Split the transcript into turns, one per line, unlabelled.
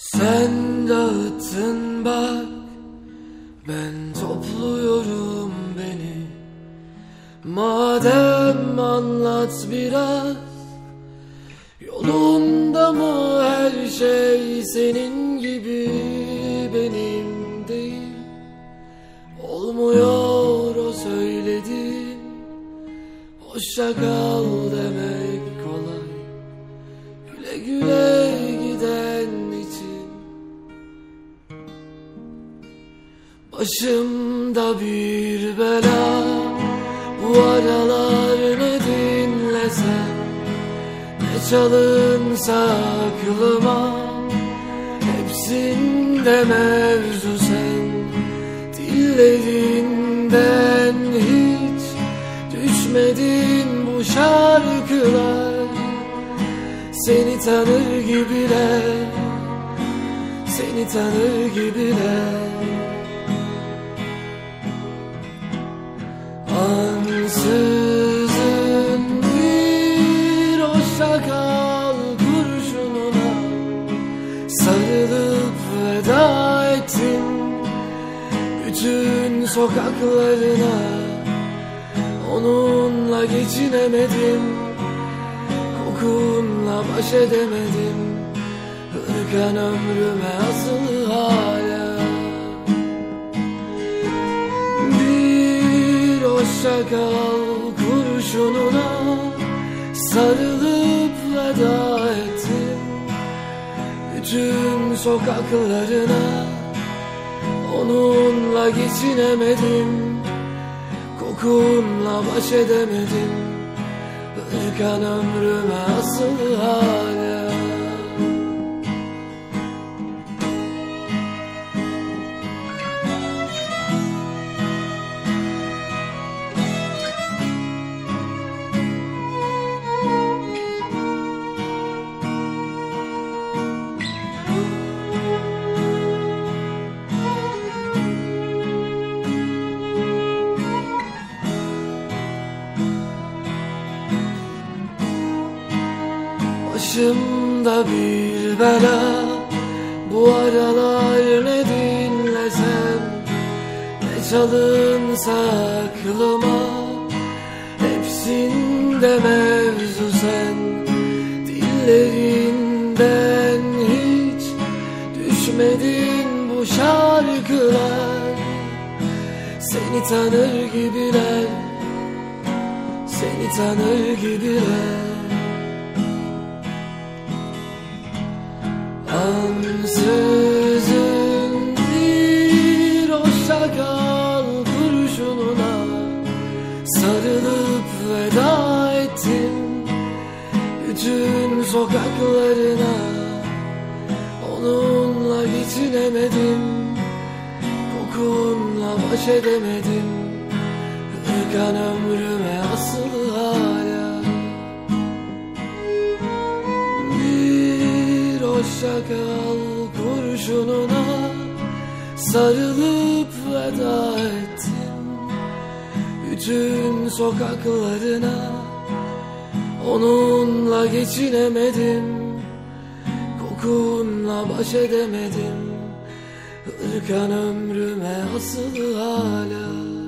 Sen dağıttın bak Ben topluyorum beni. Madem anlat biraz Yolunda mı her şey senin gibi benim değil? Olmuyor o söylediğin Hoşça kal demek Başımda bir bela Bu aralar ne dinlesem Ne çalınsa aklıma Hepsinde mevzu sen. Dillerinden hiç Düşmedin bu şarkılar. Seni tanır gibiler Seni tanır gibiler Sokaklarına Onunla geçinemedim. Kokunla baş edemedim Hırkan ömrüme asılı hala. Bir hoşça kal kurşununa Sarılıp veda ettim. Bütün sokaklarına Onunla geçinemedim. Kokunla baş edemedim. Irkan ömrüme asılı hala Başımda bir bela. Bu aralar ne dinlesem Ne çalınsa aklıma. Hepsinde mevzu sen. Dillerinden hiç Düşmedin bu şarkılar. Seni tanır gibiler Seni tanır gibiler Ansızın bir hoşça kal kurşununa Sarılıp veda ettim Bütün sokaklarına. Onunla geçinemedim Kokunla baş edemedim. Irkan ömrüme kurşununa Sarılıp veda ettim. Bütün sokaklarına Onunla geçinemedim. Kokunla baş edemedim. Irkan ömrüme asılı hala